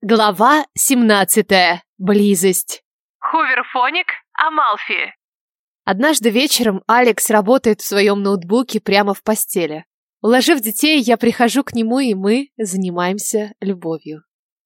Глава 17. Близость. Хуверфоник Амалфи. Однажды вечером Алекс работает в своем ноутбуке прямо в постели. Уложив детей, я прихожу к нему, и мы занимаемся любовью.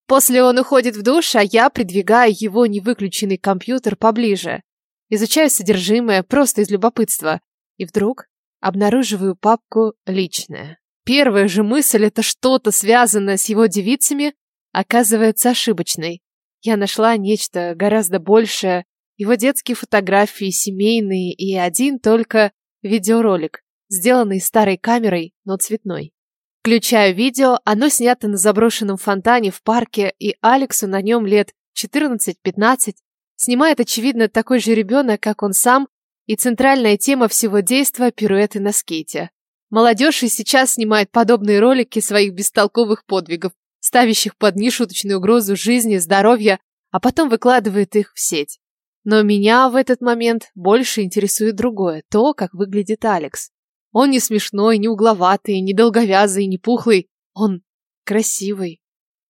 После он уходит в душ, а я придвигаю его невыключенный компьютер поближе. Изучаю содержимое просто из любопытства. И вдруг обнаруживаю папку «Личное». Первая же мысль – это что-то связанное с его девицами, оказывается ошибочной. Я нашла нечто гораздо большее. Его детские фотографии, семейные и один только видеоролик, сделанный старой камерой, но цветной. Включаю видео, оно снято на заброшенном фонтане в парке, и Алексу на нем лет 14-15. Снимает, очевидно, такой же ребенок, как он сам, и центральная тема всего действа – пируэты на скейте. Молодежь и сейчас снимает подобные ролики своих бестолковых подвигов, ставящих под нешуточную угрозу жизни, здоровья, а потом выкладывает их в сеть. Но меня в этот момент больше интересует другое, то, как выглядит Алекс. Он не смешной, не угловатый, не долговязый, не пухлый. Он красивый.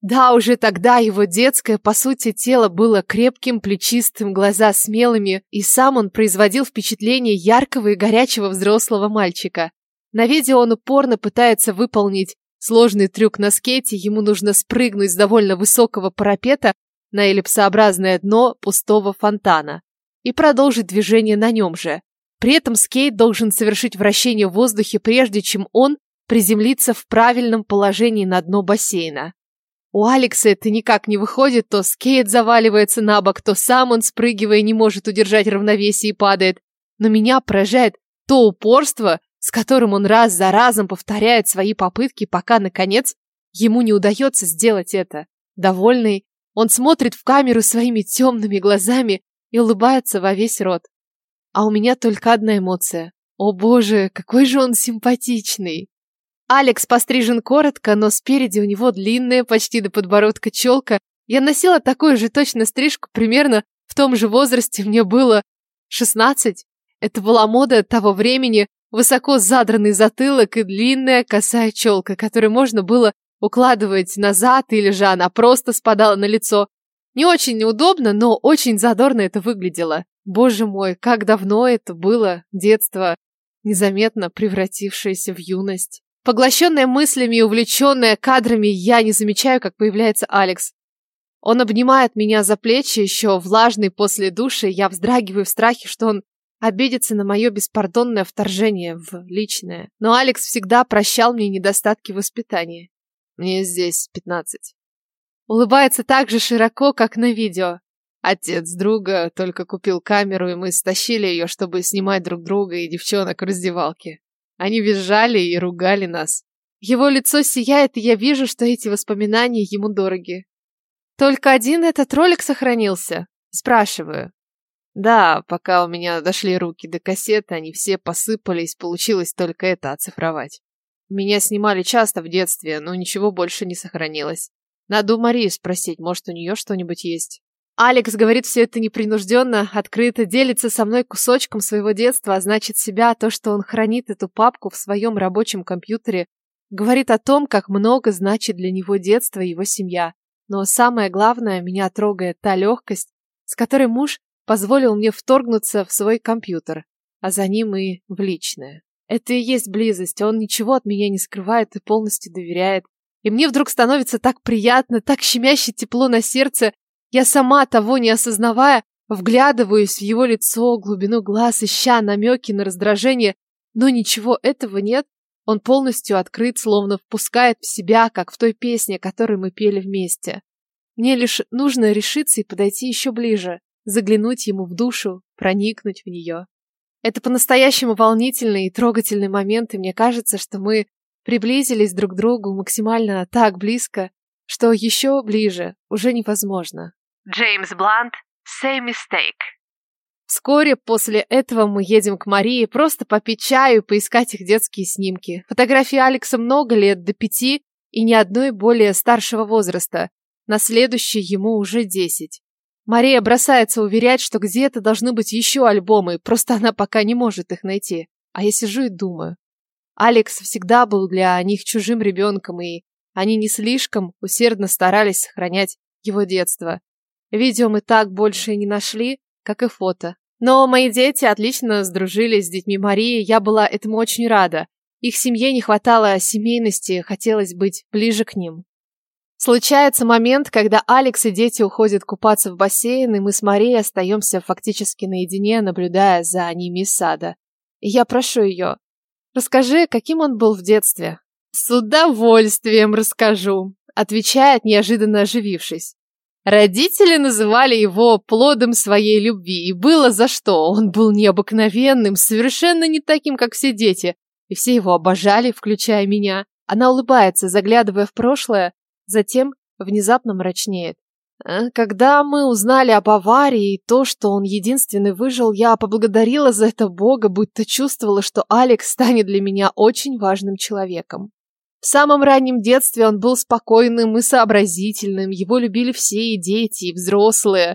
Да, уже тогда его детское, по сути, тело было крепким, плечистым, глаза смелыми, и сам он производил впечатление яркого и горячего взрослого мальчика. На видео он упорно пытается выполнить Сложный трюк на скейте, ему нужно спрыгнуть с довольно высокого парапета на эллипсообразное дно пустого фонтана и продолжить движение на нем же. При этом скейт должен совершить вращение в воздухе, прежде чем он приземлится в правильном положении на дно бассейна. У Алекса это никак не выходит, то скейт заваливается на бок, то сам он, спрыгивая, не может удержать равновесие и падает. Но меня поражает то упорство, с которым он раз за разом повторяет свои попытки, пока, наконец, ему не удается сделать это. Довольный, он смотрит в камеру своими темными глазами и улыбается во весь рот. А у меня только одна эмоция. О боже, какой же он симпатичный! Алекс пострижен коротко, но спереди у него длинная, почти до подбородка челка. Я носила такую же точно стрижку примерно в том же возрасте, мне было 16. Это была мода того времени, высоко задранный затылок и длинная косая челка, которую можно было укладывать назад или же она просто спадала на лицо. Не очень неудобно, но очень задорно это выглядело. Боже мой, как давно это было, детство, незаметно превратившееся в юность. Поглощенная мыслями и увлеченная кадрами, я не замечаю, как появляется Алекс. Он обнимает меня за плечи, еще влажный после души, я вздрагиваю в страхе, что он обидеться на мое беспардонное вторжение в личное. Но Алекс всегда прощал мне недостатки воспитания. Мне здесь пятнадцать. Улыбается так же широко, как на видео. Отец друга только купил камеру, и мы стащили ее, чтобы снимать друг друга и девчонок в раздевалке. Они визжали и ругали нас. Его лицо сияет, и я вижу, что эти воспоминания ему дороги. Только один этот ролик сохранился? Спрашиваю. Да, пока у меня дошли руки до кассеты, они все посыпались, получилось только это оцифровать. Меня снимали часто в детстве, но ничего больше не сохранилось. Надо у Марии спросить, может, у нее что-нибудь есть. Алекс говорит все это непринужденно, открыто, делится со мной кусочком своего детства, а значит себя, то, что он хранит эту папку в своем рабочем компьютере, говорит о том, как много значит для него детство и его семья. Но самое главное, меня трогает та легкость, с которой муж позволил мне вторгнуться в свой компьютер, а за ним и в личное. Это и есть близость, он ничего от меня не скрывает и полностью доверяет. И мне вдруг становится так приятно, так щемяще тепло на сердце, я сама, того не осознавая, вглядываюсь в его лицо, глубину глаз, ища намеки на раздражение, но ничего этого нет. Он полностью открыт, словно впускает в себя, как в той песне, которую мы пели вместе. Мне лишь нужно решиться и подойти еще ближе заглянуть ему в душу, проникнуть в нее. Это по-настоящему волнительный и трогательный момент, и мне кажется, что мы приблизились друг к другу максимально так близко, что еще ближе уже невозможно. Джеймс Блант, Same Mistake. Вскоре после этого мы едем к Марии просто попить чаю и поискать их детские снимки. Фотографии Алекса много лет, до пяти, и ни одной более старшего возраста. На следующий ему уже десять. Мария бросается уверять, что где-то должны быть еще альбомы, просто она пока не может их найти. А я сижу и думаю. Алекс всегда был для них чужим ребенком, и они не слишком усердно старались сохранять его детства. Видео мы так больше и не нашли, как и фото. Но мои дети отлично сдружились с детьми Марии, я была этому очень рада. Их семье не хватало семейности, хотелось быть ближе к ним. Случается момент, когда Алекс и дети уходят купаться в бассейн, и мы с Марией остаемся фактически наедине, наблюдая за ними из сада. И я прошу ее, расскажи, каким он был в детстве. С удовольствием расскажу, отвечает, неожиданно оживившись. Родители называли его плодом своей любви, и было за что. Он был необыкновенным, совершенно не таким, как все дети, и все его обожали, включая меня. Она улыбается, заглядывая в прошлое, затем внезапно мрачнеет. «Э, когда мы узнали об аварии и то, что он единственный выжил, я поблагодарила за это Бога, будто чувствовала, что Алекс станет для меня очень важным человеком. В самом раннем детстве он был спокойным и сообразительным, его любили все и дети, и взрослые.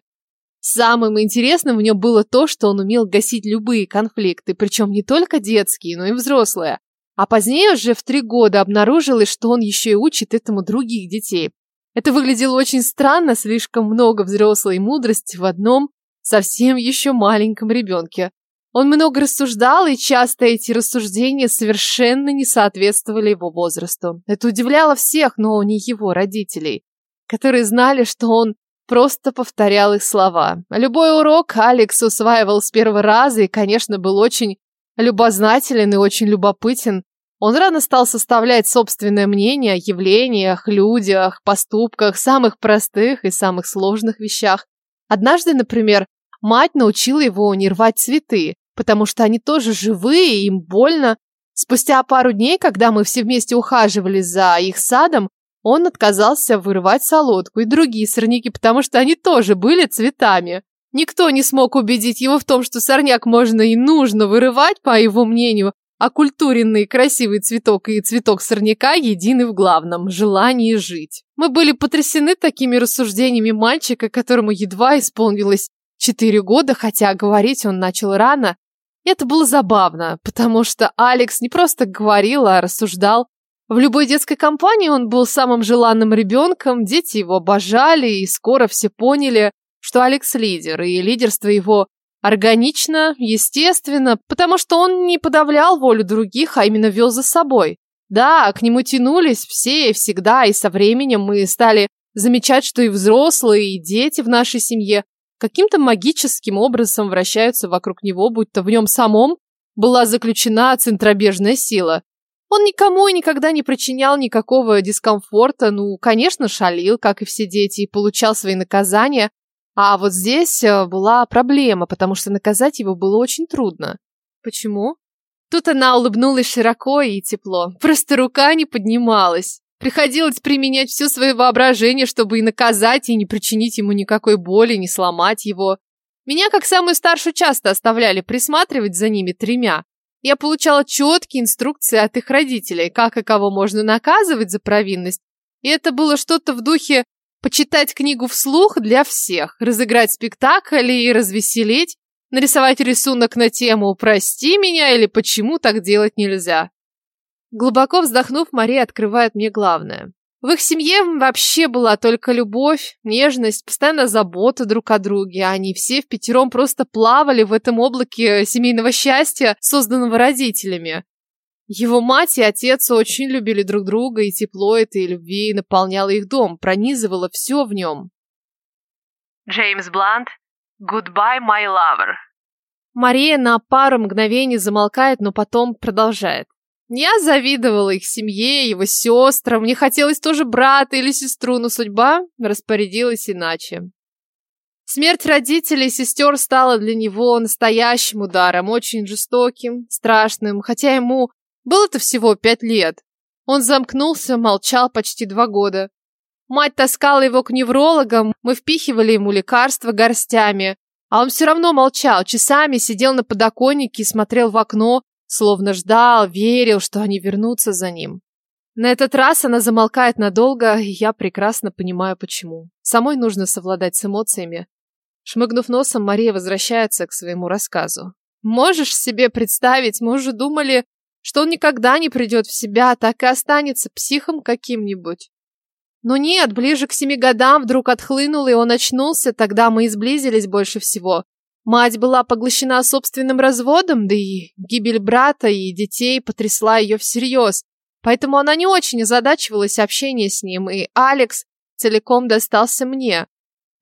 Самым интересным в нем было то, что он умел гасить любые конфликты, причем не только детские, но и взрослые. А позднее уже в три года обнаружилось, что он еще и учит этому других детей. Это выглядело очень странно, слишком много взрослой мудрости в одном совсем еще маленьком ребенке. Он много рассуждал, и часто эти рассуждения совершенно не соответствовали его возрасту. Это удивляло всех, но не его родителей, которые знали, что он просто повторял их слова. Любой урок Алекс усваивал с первого раза и, конечно, был очень любознателен и очень любопытен. Он рано стал составлять собственное мнение о явлениях, людях, поступках, самых простых и самых сложных вещах. Однажды, например, мать научила его не рвать цветы, потому что они тоже живые, и им больно. Спустя пару дней, когда мы все вместе ухаживали за их садом, он отказался вырывать солодку и другие сорняки, потому что они тоже были цветами. Никто не смог убедить его в том, что сорняк можно и нужно вырывать, по его мнению, а культуренный красивый цветок и цветок сорняка едины в главном – желании жить. Мы были потрясены такими рассуждениями мальчика, которому едва исполнилось четыре года, хотя говорить он начал рано, это было забавно, потому что Алекс не просто говорил, а рассуждал. В любой детской компании он был самым желанным ребенком, дети его обожали, и скоро все поняли, что Алекс лидер, и лидерство его органично, естественно, потому что он не подавлял волю других, а именно вел за собой. Да, к нему тянулись все и всегда, и со временем мы стали замечать, что и взрослые, и дети в нашей семье каким-то магическим образом вращаются вокруг него, будто в нем самом была заключена центробежная сила. Он никому и никогда не причинял никакого дискомфорта, ну, конечно, шалил, как и все дети, и получал свои наказания. А вот здесь э, была проблема, потому что наказать его было очень трудно. Почему? Тут она улыбнулась широко и тепло. Просто рука не поднималась. Приходилось применять все свое воображение, чтобы и наказать, и не причинить ему никакой боли, не сломать его. Меня, как самую старшую, часто оставляли присматривать за ними тремя. Я получала четкие инструкции от их родителей, как и кого можно наказывать за провинность. И это было что-то в духе почитать книгу вслух для всех, разыграть спектакль и развеселить, нарисовать рисунок на тему «Прости меня» или «Почему так делать нельзя». Глубоко вздохнув, Мария открывает мне главное. В их семье вообще была только любовь, нежность, постоянная забота друг о друге. Они все в пятером просто плавали в этом облаке семейного счастья, созданного родителями. Его мать и отец очень любили друг друга, и тепло этой любви наполняло их дом, пронизывало все в нем. Джеймс Блант, Goodbye, my lover. Мария на пару мгновений замолкает, но потом продолжает. Я завидовала их семье, его сестрам, мне хотелось тоже брата или сестру, но судьба распорядилась иначе. Смерть родителей и сестер стала для него настоящим ударом, очень жестоким, страшным, хотя ему было-то всего пять лет. Он замкнулся, молчал почти два года. Мать таскала его к неврологам, мы впихивали ему лекарства горстями, а он все равно молчал, часами сидел на подоконнике и смотрел в окно, Словно ждал, верил, что они вернутся за ним. На этот раз она замолкает надолго, и я прекрасно понимаю, почему. Самой нужно совладать с эмоциями. Шмыгнув носом, Мария возвращается к своему рассказу. Можешь себе представить, мы уже думали, что он никогда не придет в себя, так и останется психом каким-нибудь. Но нет, ближе к семи годам вдруг отхлынул, и он очнулся, тогда мы и сблизились больше всего. Мать была поглощена собственным разводом, да и гибель брата и детей потрясла ее всерьез. Поэтому она не очень озадачивалась общением с ним, и Алекс целиком достался мне.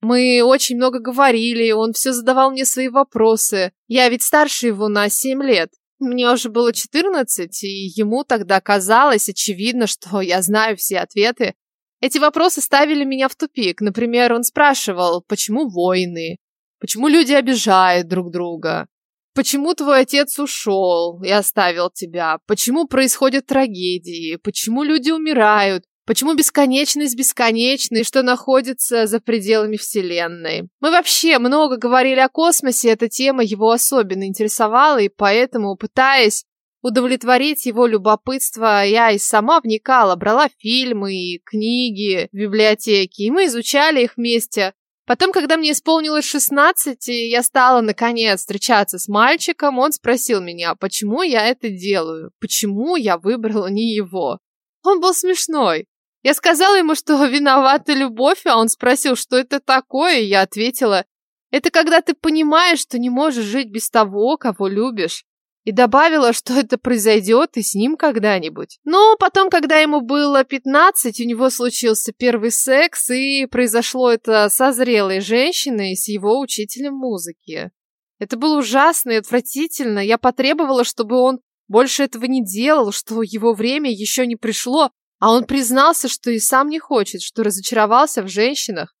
Мы очень много говорили, он все задавал мне свои вопросы. Я ведь старше его на семь лет. Мне уже было четырнадцать, и ему тогда казалось очевидно, что я знаю все ответы. Эти вопросы ставили меня в тупик. Например, он спрашивал, почему войны? Почему люди обижают друг друга? Почему твой отец ушел и оставил тебя? Почему происходят трагедии? Почему люди умирают? Почему бесконечность бесконечна что находится за пределами Вселенной? Мы вообще много говорили о космосе, эта тема его особенно интересовала, и поэтому, пытаясь удовлетворить его любопытство, я и сама вникала, брала фильмы и книги в библиотеке, и мы изучали их вместе. Потом, когда мне исполнилось 16, и я стала, наконец, встречаться с мальчиком, он спросил меня, почему я это делаю, почему я выбрала не его. Он был смешной. Я сказала ему, что виновата любовь, а он спросил, что это такое, и я ответила, это когда ты понимаешь, что не можешь жить без того, кого любишь. И добавила, что это произойдет и с ним когда-нибудь. Но потом, когда ему было 15, у него случился первый секс, и произошло это со зрелой женщиной, с его учителем музыки. Это было ужасно и отвратительно. Я потребовала, чтобы он больше этого не делал, что его время еще не пришло, а он признался, что и сам не хочет, что разочаровался в женщинах.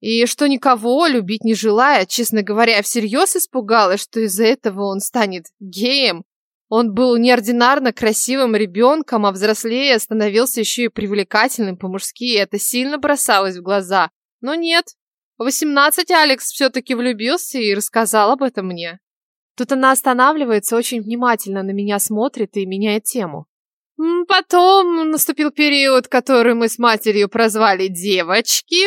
И что никого любить не желает, честно говоря, всерьез испугалась, что из-за этого он станет геем. Он был неординарно красивым ребенком, а взрослее становился еще и привлекательным по-мужски, и это сильно бросалось в глаза. Но нет. В 18 Алекс все-таки влюбился и рассказал об этом мне. Тут она останавливается, очень внимательно на меня смотрит и меняет тему. Потом наступил период, который мы с матерью прозвали «девочки».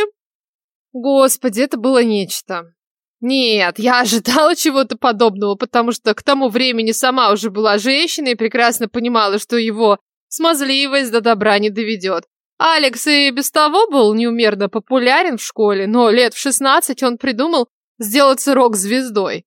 Господи, это было нечто. Нет, я ожидала чего-то подобного, потому что к тому времени сама уже была женщиной и прекрасно понимала, что его смазливость до добра не доведет. Алекс и без того был неумерно популярен в школе, но лет в 16 он придумал сделаться рок-звездой.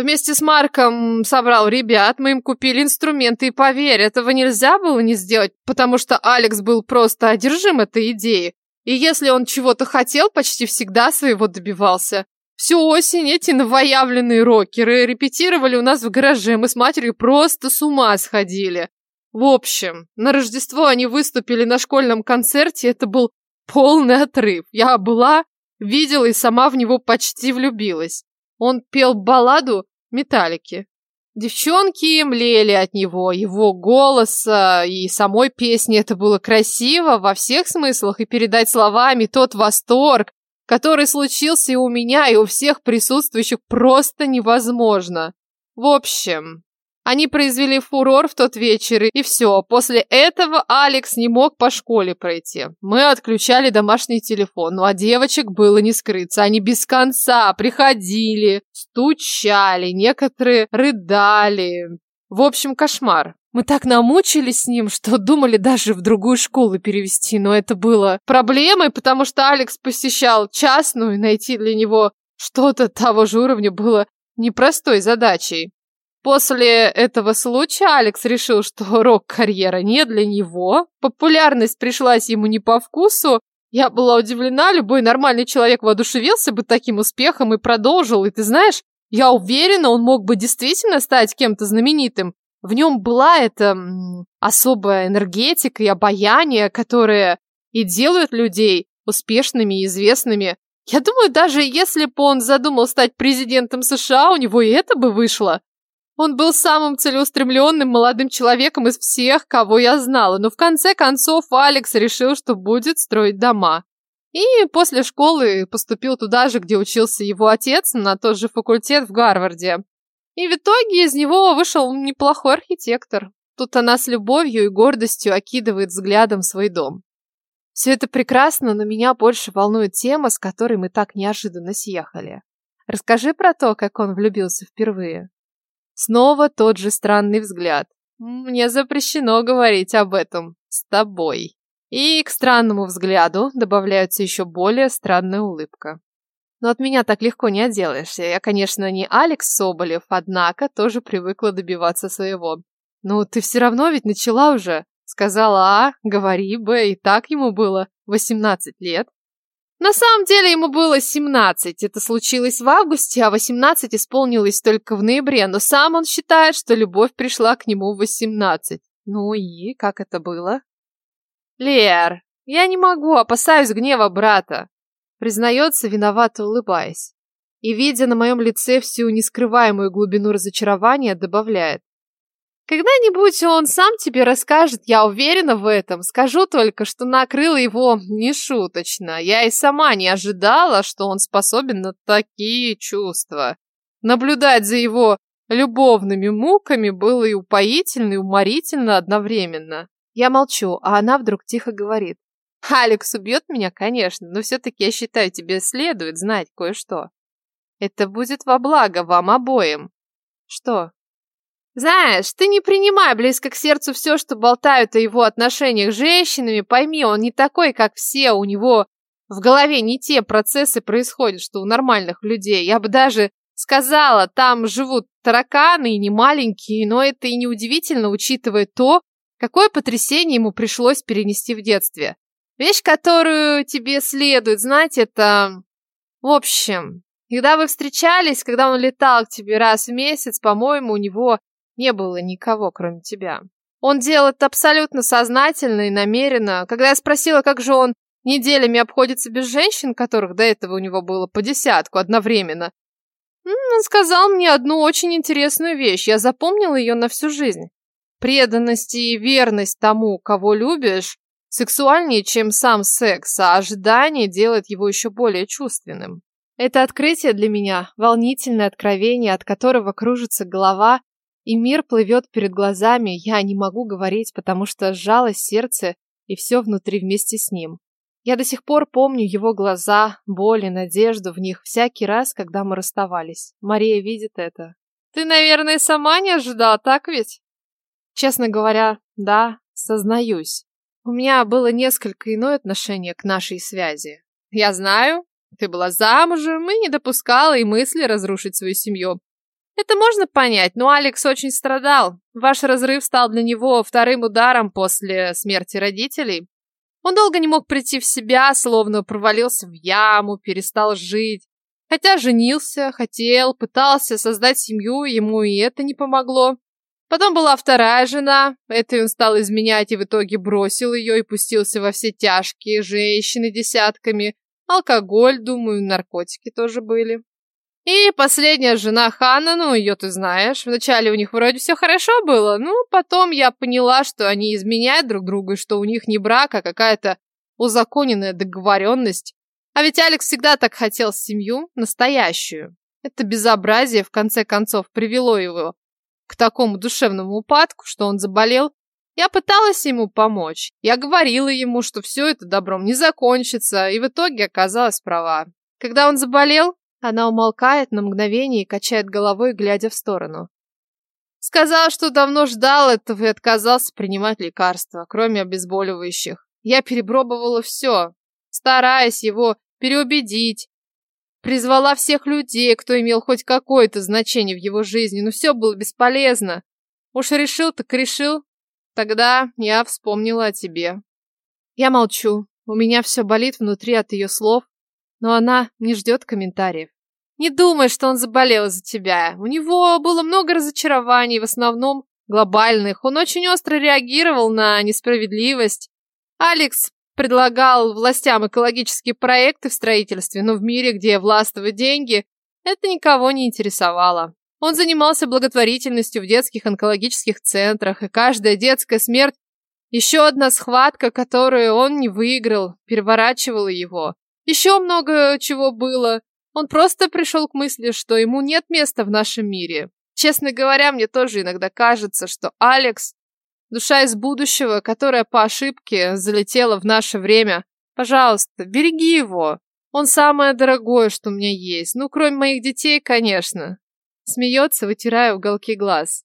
Вместе с Марком собрал ребят, мы им купили инструменты, и поверь, этого нельзя было не сделать, потому что Алекс был просто одержим этой идеей. И если он чего-то хотел, почти всегда своего добивался. Всю осень эти новоявленные рокеры репетировали у нас в гараже, мы с матерью просто с ума сходили. В общем, на Рождество они выступили на школьном концерте, это был полный отрыв. Я была, видела и сама в него почти влюбилась. Он пел балладу Металлики. Девчонки млели от него, его голоса и самой песни. Это было красиво во всех смыслах, и передать словами тот восторг, который случился и у меня, и у всех присутствующих, просто невозможно. В общем, они произвели фурор в тот вечер, и все. После этого Алекс не мог по школе пройти. Мы отключали домашний телефон, ну а девочек было не скрыться. Они без конца приходили, стучали, некоторые рыдали. В общем, кошмар. Мы так намучились с ним, что думали даже в другую школу перевести, но это было проблемой, потому что Алекс посещал частную, и найти для него что-то того же уровня было непростой задачей. После этого случая Алекс решил, что рок-карьера не для него. Популярность пришлась ему не по вкусу. Я была удивлена, любой нормальный человек воодушевился бы таким успехом и продолжил. И ты знаешь, я уверена, он мог бы действительно стать кем-то знаменитым. В нем была эта особая энергетика и обаяние, которые и делают людей успешными и известными. Я думаю, даже если бы он задумал стать президентом США, у него и это бы вышло. Он был самым целеустремленным молодым человеком из всех, кого я знала, но в конце концов Алекс решил, что будет строить дома. И после школы поступил туда же, где учился его отец, на тот же факультет в Гарварде. И в итоге из него вышел неплохой архитектор. Тут она с любовью и гордостью окидывает взглядом свой дом. Все это прекрасно, но меня больше волнует тема, с которой мы так неожиданно съехали. Расскажи про то, как он влюбился впервые. Снова тот же странный взгляд. Мне запрещено говорить об этом с тобой. И к странному взгляду добавляется еще более странная улыбка. Но от меня так легко не отделаешься. Я, конечно, не Алекс Соболев, однако тоже привыкла добиваться своего. Ну, ты все равно ведь начала уже. Сказала А, говори Б, и так ему было 18 лет. На самом деле ему было 17. Это случилось в августе, а 18 исполнилось только в ноябре, но сам он считает, что любовь пришла к нему в 18. Ну и как это было? Лер, я не могу, опасаюсь гнева брата. Признается, виновато улыбаясь. И, видя на моем лице всю нескрываемую глубину разочарования, добавляет. Когда-нибудь он сам тебе расскажет, я уверена в этом. Скажу только, что накрыло его нешуточно. Я и сама не ожидала, что он способен на такие чувства. Наблюдать за его любовными муками было и упоительно, и уморительно одновременно. Я молчу, а она вдруг тихо говорит. «Алекс убьет меня, конечно, но все-таки я считаю, тебе следует знать кое-что. Это будет во благо вам обоим». «Что?» Знаешь, ты не принимай близко к сердцу все, что болтают о его отношениях с женщинами. Пойми, он не такой, как все. У него в голове не те процессы происходят, что у нормальных людей. Я бы даже сказала, там живут тараканы и не маленькие, но это и не удивительно, учитывая то, какое потрясение ему пришлось перенести в детстве. Вещь, которую тебе следует знать, это... В общем, когда вы встречались, когда он летал к тебе раз в месяц, по-моему, у него не было никого, кроме тебя. Он делал это абсолютно сознательно и намеренно. Когда я спросила, как же он неделями обходится без женщин, которых до этого у него было по десятку одновременно, он сказал мне одну очень интересную вещь. Я запомнила ее на всю жизнь. Преданность и верность тому, кого любишь, сексуальнее, чем сам секс, а ожидание делает его еще более чувственным. Это открытие для меня, волнительное откровение, от которого кружится голова и мир плывет перед глазами, я не могу говорить, потому что сжалось сердце и все внутри вместе с ним. Я до сих пор помню его глаза, боль и надежду в них всякий раз, когда мы расставались. Мария видит это. Ты, наверное, сама не ожидала, так ведь? Честно говоря, да, сознаюсь. У меня было несколько иное отношение к нашей связи. Я знаю, ты была замужем и не допускала и мысли разрушить свою семью. Это можно понять, но Алекс очень страдал. Ваш разрыв стал для него вторым ударом после смерти родителей. Он долго не мог прийти в себя, словно провалился в яму, перестал жить. Хотя женился, хотел, пытался создать семью, ему и это не помогло. Потом была вторая жена, этой он стал изменять и в итоге бросил ее и пустился во все тяжкие, женщины десятками. Алкоголь, думаю, наркотики тоже были. И последняя жена Хана, ну, ее ты знаешь. Вначале у них вроде все хорошо было, ну, потом я поняла, что они изменяют друг другу, и что у них не брак, а какая-то узаконенная договоренность. А ведь Алекс всегда так хотел семью, настоящую. Это безобразие, в конце концов, привело его к такому душевному упадку, что он заболел. Я пыталась ему помочь. Я говорила ему, что все это добром не закончится, и в итоге оказалась права. Когда он заболел, она умолкает на мгновение и качает головой, глядя в сторону. Сказал, что давно ждал этого и отказался принимать лекарства, кроме обезболивающих. Я перепробовала все, стараясь его переубедить. Призвала всех людей, кто имел хоть какое-то значение в его жизни, но все было бесполезно. Уж решил, так решил. Тогда я вспомнила о тебе. Я молчу. У меня все болит внутри от ее слов, но она не ждет комментариев. Не думай, что он заболел из-за тебя. У него было много разочарований, в основном глобальных. Он очень остро реагировал на несправедливость. Алекс предлагал властям экологические проекты в строительстве, но в мире, где властвуют деньги, это никого не интересовало. Он занимался благотворительностью в детских онкологических центрах, и каждая детская смерть еще одна схватка, которую он не выиграл, переворачивала его. Еще много чего было. Он просто пришел к мысли, что ему нет места в нашем мире. Честно говоря, мне тоже иногда кажется, что Алекс – душа из будущего, которая по ошибке залетела в наше время. Пожалуйста, береги его. Он самое дорогое, что у меня есть. Ну, кроме моих детей, конечно. Смеется, вытирая уголки глаз.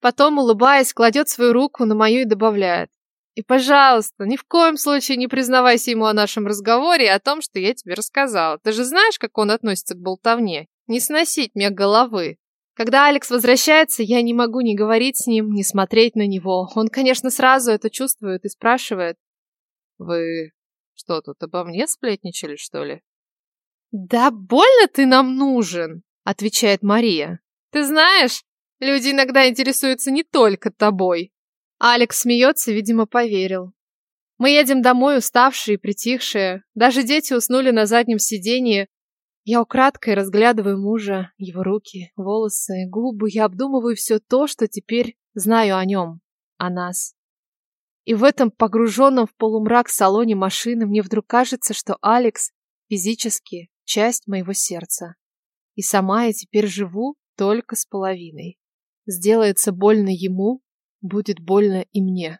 Потом, улыбаясь, кладет свою руку на мою и добавляет. И, пожалуйста, ни в коем случае не признавайся ему о нашем разговоре и о том, что я тебе рассказала. Ты же знаешь, как он относится к болтовне. Не сносить мне головы. Когда Алекс возвращается, я не могу ни говорить с ним, ни смотреть на него. Он, конечно, сразу это чувствует и спрашивает. Вы что, тут обо мне сплетничали, что ли? Да больно ты нам нужен, отвечает Мария. Ты знаешь, люди иногда интересуются не только тобой. Алекс смеется, видимо, поверил. Мы едем домой, уставшие и притихшие. Даже дети уснули на заднем сиденье. Я украдкой разглядываю мужа, его руки, волосы, губы. Я обдумываю все то, что теперь знаю о нем, о нас. И в этом погруженном в полумрак салоне машины мне вдруг кажется, что Алекс физически часть моего сердца. И сама я теперь живу только с половиной. Сделается больно ему, будет больно и мне.